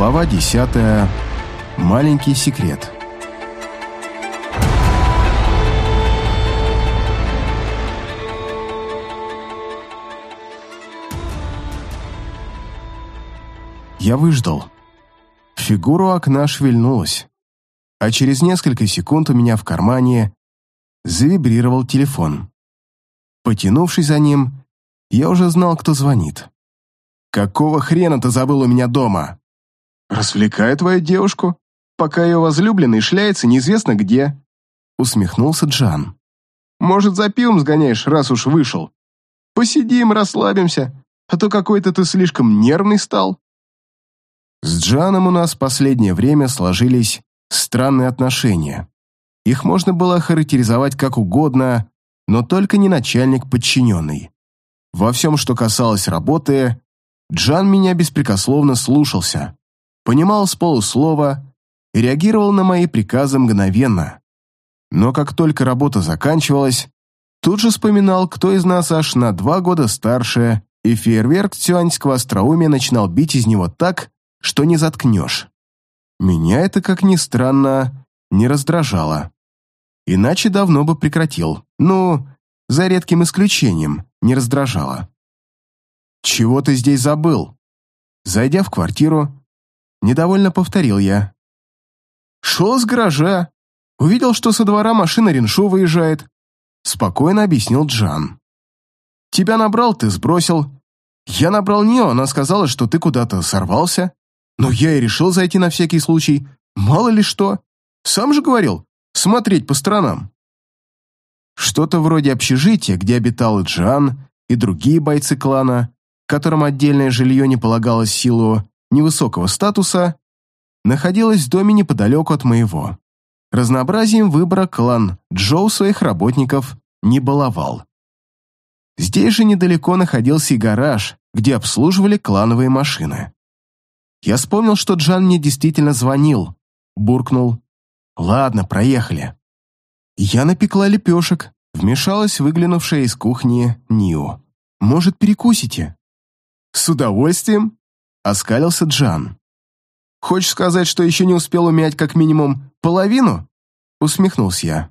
Глава десятая. Маленький секрет. Я выждал. Фигура окна шевельнулась, а через несколько секунд у меня в кармане завибрировал телефон. Потянувшись за ним, я уже знал, кто звонит. «Какого хрена ты забыл у меня дома?» «Развлекаю твою девушку, пока ее возлюбленный шляется неизвестно где», усмехнулся Джан. «Может, за пивом сгоняешь, раз уж вышел? Посидим, расслабимся, а то какой-то ты слишком нервный стал». С Джаном у нас в последнее время сложились странные отношения. Их можно было характеризовать как угодно, но только не начальник-подчиненный. Во всем, что касалось работы, Джан меня беспрекословно слушался, понимал с полуслова и реагировал на мои приказы мгновенно. Но как только работа заканчивалась, тут же вспоминал, кто из нас аж на два года старше, и фейерверк тюаньского остроумия начинал бить из него так, что не заткнешь. Меня это, как ни странно, не раздражало. Иначе давно бы прекратил. Ну, за редким исключением, не раздражало. «Чего ты здесь забыл?» Зайдя в квартиру, недовольно повторил я. «Шел с гаража. Увидел, что со двора машина Реншу выезжает», спокойно объяснил Джан. «Тебя набрал, ты сбросил. Я набрал нее, она сказала, что ты куда-то сорвался. Но я и решил зайти на всякий случай. Мало ли что. Сам же говорил, смотреть по сторонам». Что-то вроде общежития, где обитал Джан и другие бойцы клана, которым отдельное жилье не полагалось силу невысокого статуса, находилось в доме неподалеку от моего. Разнообразием выбора клан Джоу своих работников не баловал. Здесь же недалеко находился и гараж, где обслуживали клановые машины. Я вспомнил, что Джан мне действительно звонил, буркнул. «Ладно, проехали». Я напекла лепешек, вмешалась выглянувшая из кухни Нио. «Может, перекусите?» «С удовольствием», — оскалился Джан. «Хочешь сказать, что еще не успел умять как минимум половину?» — усмехнулся я.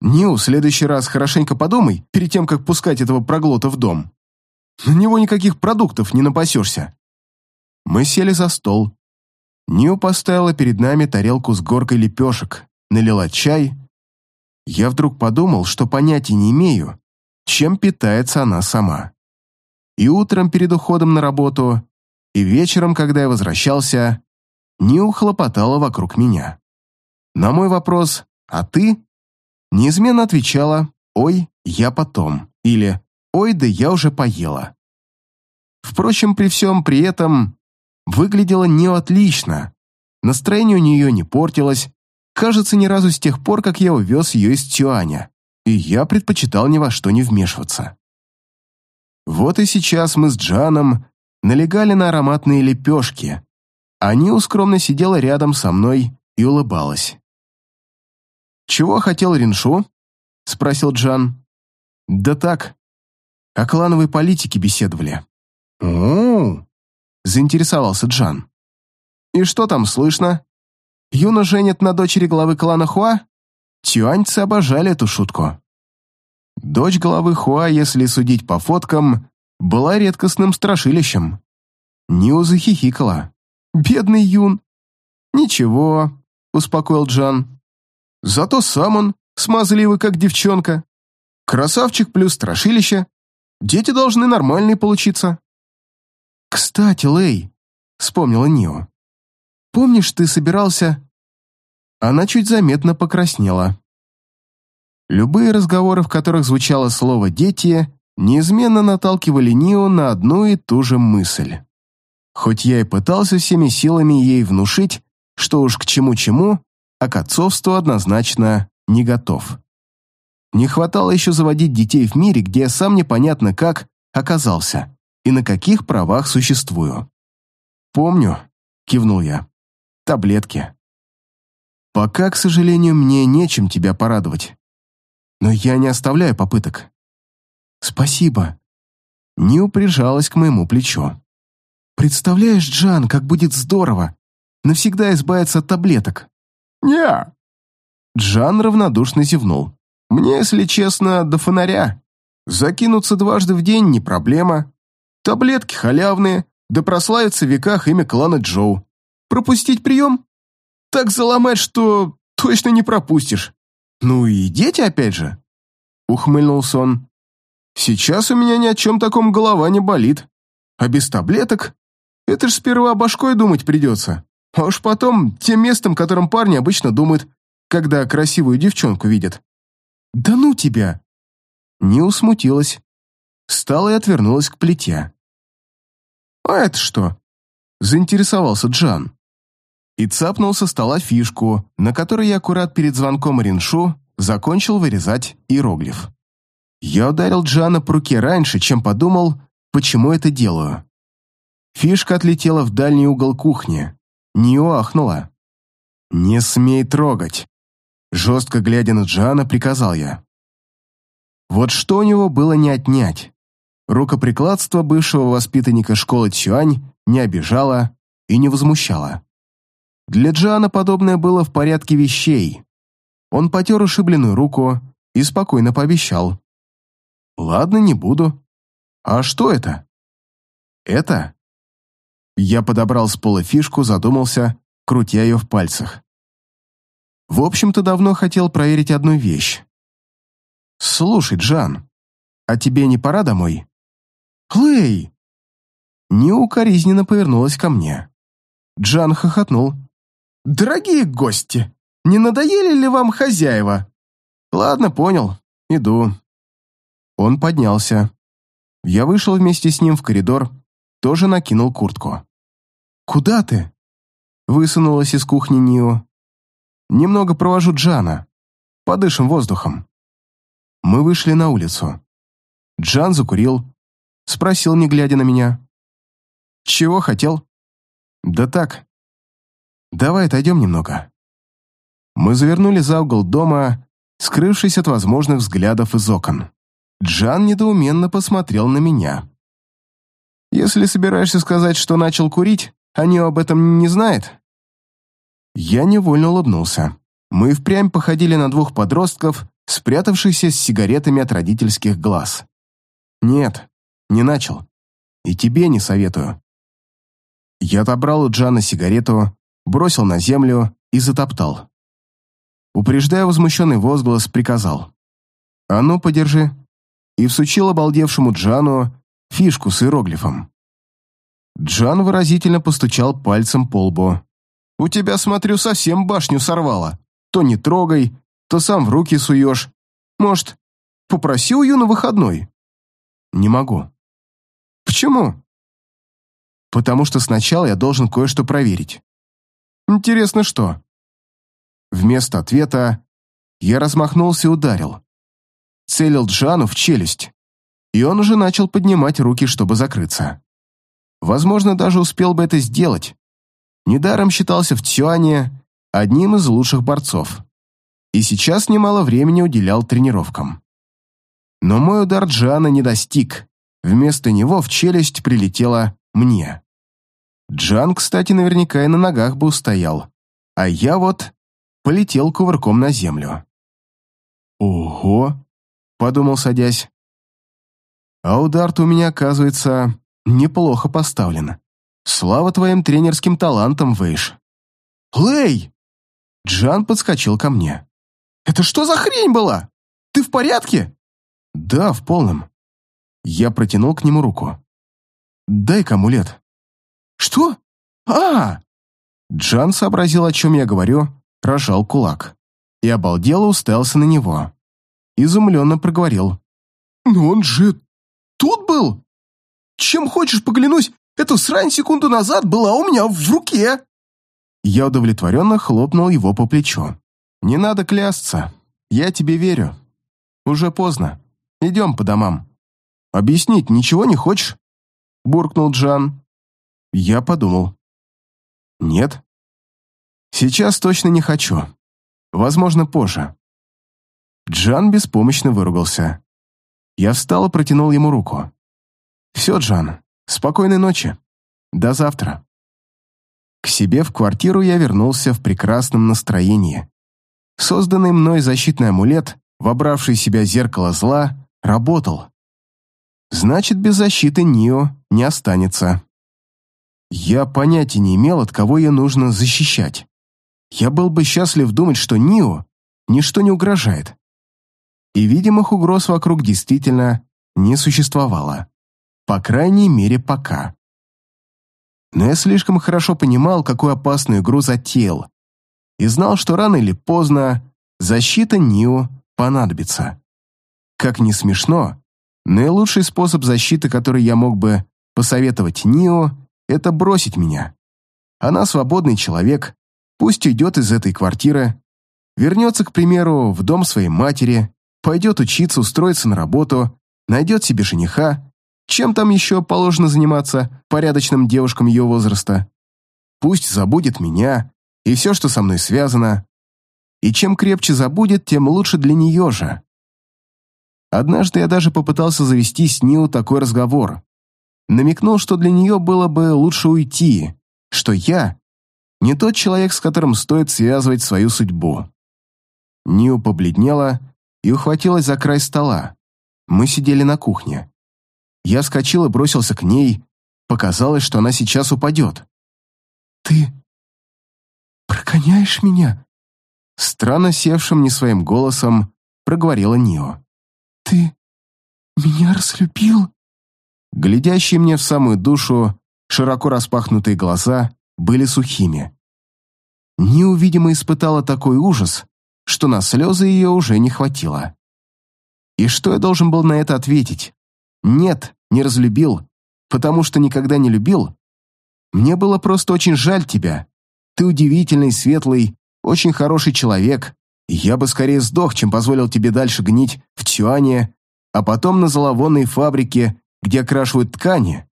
«Нил, в следующий раз хорошенько подумай, перед тем, как пускать этого проглота в дом. На него никаких продуктов не напасешься». Мы сели за стол. Нил поставила перед нами тарелку с горкой лепешек, налила чай. Я вдруг подумал, что понятия не имею, чем питается она сама и утром перед уходом на работу, и вечером, когда я возвращался, не ухлопотала вокруг меня. На мой вопрос «А ты?» неизменно отвечала «Ой, я потом» или «Ой, да я уже поела». Впрочем, при всем при этом выглядела не отлично, настроение у нее не портилось, кажется, ни разу с тех пор, как я увез ее из Тюаня, и я предпочитал ни во что не вмешиваться. Вот и сейчас мы с Джаном налегали на ароматные лепешки. Ани скромно сидела рядом со мной и улыбалась. «Чего хотел Риншу?» — спросил Джан. «Да так, о клановой политике беседовали». «О-о-о!» — заинтересовался Джан. «И что там слышно? Юна женит на дочери главы клана Хуа?» Тюаньцы обожали эту шутку. Дочь главы Хуа, если судить по фоткам, была редкостным страшилищем. Нио захихикала. «Бедный Юн!» «Ничего», — успокоил Джан. «Зато сам он смазливый, как девчонка. Красавчик плюс страшилище. Дети должны нормальные получиться». «Кстати, Лэй», — вспомнила Нио. «Помнишь, ты собирался...» Она чуть заметно покраснела. Любые разговоры, в которых звучало слово «дети», неизменно наталкивали Нио на одну и ту же мысль. Хоть я и пытался всеми силами ей внушить, что уж к чему-чему, а к отцовству однозначно не готов. Не хватало еще заводить детей в мире, где сам непонятно как оказался и на каких правах существую. «Помню», — кивнул я, — «таблетки». «Пока, к сожалению, мне нечем тебя порадовать. Но я не оставляю попыток. Спасибо. Нил прижалась к моему плечу. Представляешь, Джан, как будет здорово. навсегда избавиться от таблеток?» «Не». Джан равнодушно зевнул. «Мне, если честно, до фонаря. Закинуться дважды в день не проблема. Таблетки халявные, да прославится в веках имя клана Джоу. Пропустить прием? Так заломать, что точно не пропустишь. Ну и дети опять же. Ухмыльнулся он. Сейчас у меня ни о чем таком голова не болит. А без таблеток? Это ж сперва башкой думать придется. А уж потом тем местом, которым парни обычно думают, когда красивую девчонку видят. Да ну тебя! Не усмутилась. Встала и отвернулась к плите. «А это что?» – заинтересовался Джан. И цапнул со стола фишку, на которой я аккурат перед звонком Риншу закончил вырезать иероглиф. Я ударил Джана по руке раньше, чем подумал, почему это делаю. Фишка отлетела в дальний угол кухни. Нио ахнула. «Не смей трогать!» Жестко глядя на Джана, приказал я. Вот что у него было не отнять. Рукоприкладство бывшего воспитанника школы Цюань не обижало и не возмущало. Для Джана подобное было в порядке вещей. Он потер ушибленную руку и спокойно пообещал. «Ладно, не буду. А что это?» «Это?» Я подобрал с пола фишку, задумался, крутя ее в пальцах. В общем-то, давно хотел проверить одну вещь. «Слушай, Джан, а тебе не пора домой?» «Клей!» Неукоризненно повернулась ко мне. Джан хохотнул. «Дорогие гости, не надоели ли вам хозяева?» «Ладно, понял. Иду». Он поднялся. Я вышел вместе с ним в коридор, тоже накинул куртку. «Куда ты?» Высунулась из кухни Нио. «Немного провожу Джана. Подышим воздухом». Мы вышли на улицу. Джан закурил, Спросил, не глядя на меня. «Чего хотел?» «Да так. Давай отойдем немного». Мы завернули за угол дома, скрывшись от возможных взглядов из окон. Джан недоуменно посмотрел на меня. «Если собираешься сказать, что начал курить, они об этом не знает?» Я невольно улыбнулся. Мы впрямь походили на двух подростков, спрятавшихся с сигаретами от родительских глаз. «Нет, не начал. И тебе не советую. Я отобрал у Джана сигарету, бросил на землю и затоптал. Упреждая возмущенный возглас, приказал. «А ну, подержи». И всучил обалдевшему Джану фишку с иероглифом. Джан выразительно постучал пальцем по лбу. «У тебя, смотрю, совсем башню сорвало. То не трогай, то сам в руки суешь. Может, попроси у Ю на выходной?» «Не могу. Почему? Потому что сначала я должен кое-что проверить. Интересно, что? Вместо ответа я размахнулся и ударил. Целил Джану в челюсть, и он уже начал поднимать руки, чтобы закрыться. Возможно, даже успел бы это сделать. Недаром считался в Цюане одним из лучших борцов. И сейчас немало времени уделял тренировкам. Но мой удар Джана не достиг, Вместо него в челюсть прилетела мне. Джан, кстати, наверняка и на ногах бы устоял. А я вот полетел кувырком на землю. «Ого!» — подумал, садясь. «А удар-то у меня, оказывается, неплохо поставлен. Слава твоим тренерским талантам, Вейш!» «Лэй!» Джан подскочил ко мне. «Это что за хрень была? Ты в порядке?» «Да, в полном. Я протянул к нему руку. «Дай-ка амулет». «Что? а, Джан сообразил, о чем я говорю, рожал кулак и обалдело уставился на него. Изумленно проговорил. «Но он же тут был? Чем хочешь, поглянусь, эта срань секунду назад была у меня в руке!» Я удовлетворенно хлопнул его по плечу. «Не надо клясться. Я тебе верю. Уже поздно. Идем по домам». Объяснить ничего не хочешь?» — буркнул Джан. Я подумал. «Нет. Сейчас точно не хочу. Возможно, позже». Джан беспомощно выругался. Я встал и протянул ему руку. «Все, Джан, спокойной ночи. До завтра». К себе в квартиру я вернулся в прекрасном настроении. Созданный мной защитный амулет, вобравший в себя зеркало зла, работал. Значит, без защиты Нио не останется. Я понятия не имел, от кого ее нужно защищать. Я был бы счастлив думать, что Нио ничто не угрожает. И видимых угроз вокруг действительно не существовало. По крайней мере, пока. Но я слишком хорошо понимал, какую опасную игру затеял, и знал, что рано или поздно защита Нио понадобится. Как ни смешно, наилучший способ защиты, который я мог бы посоветовать Нио, это бросить меня. Она свободный человек, пусть уйдет из этой квартиры, вернется, к примеру, в дом своей матери, пойдет учиться, устроиться на работу, найдет себе жениха, чем там еще положено заниматься порядочным девушкам ее возраста? Пусть забудет меня и все, что со мной связано. И чем крепче забудет, тем лучше для нее же. Однажды я даже попытался завести с Ниу такой разговор. Намекнул, что для нее было бы лучше уйти, что я не тот человек, с которым стоит связывать свою судьбу. Ниу побледнела и ухватилась за край стола. Мы сидели на кухне. Я вскочил и бросился к ней. Показалось, что она сейчас упадет. «Ты прогоняешь меня?» Странно севшим не своим голосом проговорила Нио. «Ты меня разлюбил?» Глядящие мне в самую душу, широко распахнутые глаза были сухими. Нио, видимо, испытала такой ужас, что на слезы ее уже не хватило. И что я должен был на это ответить? Нет, не разлюбил, потому что никогда не любил. Мне было просто очень жаль тебя. Ты удивительный, светлый, очень хороший человек, я бы скорее сдох, чем позволил тебе дальше гнить в Тюане, а потом на золовонной фабрике, где окрашивают ткани.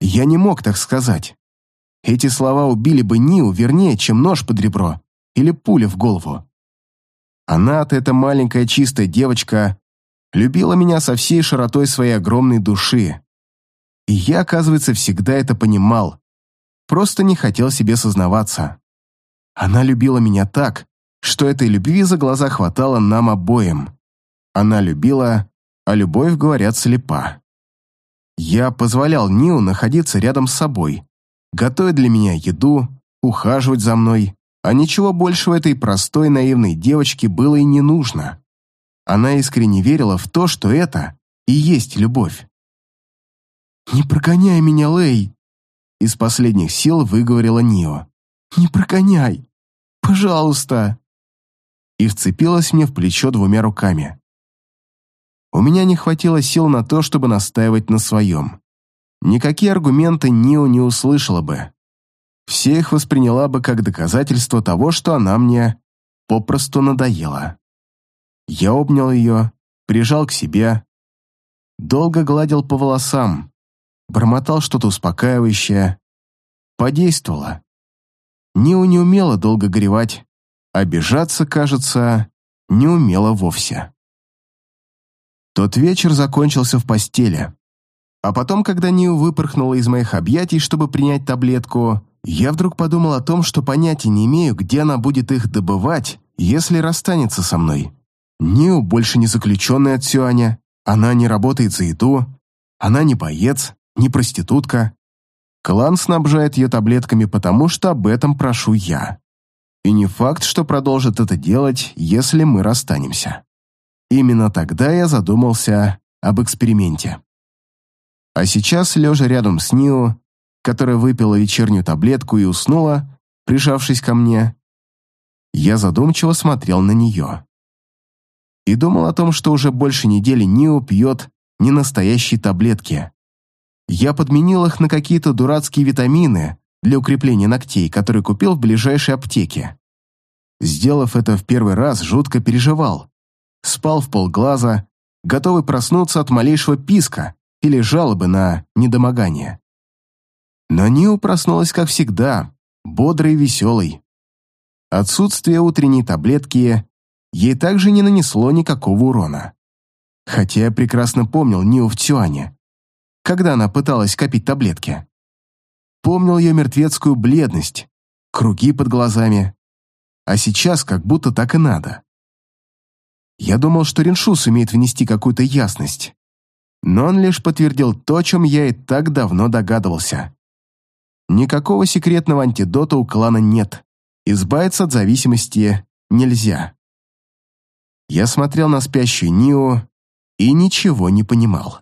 Я не мог так сказать. Эти слова убили бы Ниу вернее, чем нож под ребро или пуля в голову. Она-то, эта маленькая чистая девочка, любила меня со всей широтой своей огромной души. И я, оказывается, всегда это понимал, просто не хотел себе сознаваться. Она любила меня так, что этой любви за глаза хватало нам обоим. Она любила, а любовь, говорят, слепа. Я позволял Нил находиться рядом с собой, готовить для меня еду, ухаживать за мной, а ничего большего этой простой наивной девочке было и не нужно. Она искренне верила в то, что это и есть любовь. «Не прогоняй меня, Лэй!» Из последних сил выговорила Нио. «Не прогоняй! Пожалуйста!» И вцепилась мне в плечо двумя руками. У меня не хватило сил на то, чтобы настаивать на своем. Никакие аргументы Нио не услышала бы. Все их восприняла бы как доказательство того, что она мне попросту надоела. Я обнял ее, прижал к себе, долго гладил по волосам, бормотал что-то успокаивающее. Подействовало. Нио не умела долго горевать, обижаться, кажется, не умела вовсе. Тот вечер закончился в постели. А потом, когда Нио выпорхнула из моих объятий, чтобы принять таблетку, я вдруг подумал о том, что понятия не имею, где она будет их добывать, если расстанется со мной. Нио больше не заключенная от Сюаня, она не работает за еду, она не боец, не проститутка. Клан снабжает ее таблетками, потому что об этом прошу я. И не факт, что продолжит это делать, если мы расстанемся. Именно тогда я задумался об эксперименте. А сейчас, лежа рядом с Нио, которая выпила вечернюю таблетку и уснула, прижавшись ко мне, я задумчиво смотрел на нее и думал о том, что уже больше недели Нио пьет не настоящие таблетки. Я подменил их на какие-то дурацкие витамины для укрепления ногтей, которые купил в ближайшей аптеке. Сделав это в первый раз, жутко переживал. Спал в полглаза, готовый проснуться от малейшего писка или жалобы на недомогание. Но Нио проснулась, как всегда, бодрой и веселой. Отсутствие утренней таблетки ей также не нанесло никакого урона. Хотя я прекрасно помнил Нио в Цюане, когда она пыталась копить таблетки. Вспомнил ее мертвецкую бледность, круги под глазами. А сейчас как будто так и надо. Я думал, что Реншу сумеет внести какую-то ясность. Но он лишь подтвердил то, о чем я и так давно догадывался. Никакого секретного антидота у клана нет. Избавиться от зависимости нельзя. Я смотрел на спящую Нио и ничего не понимал.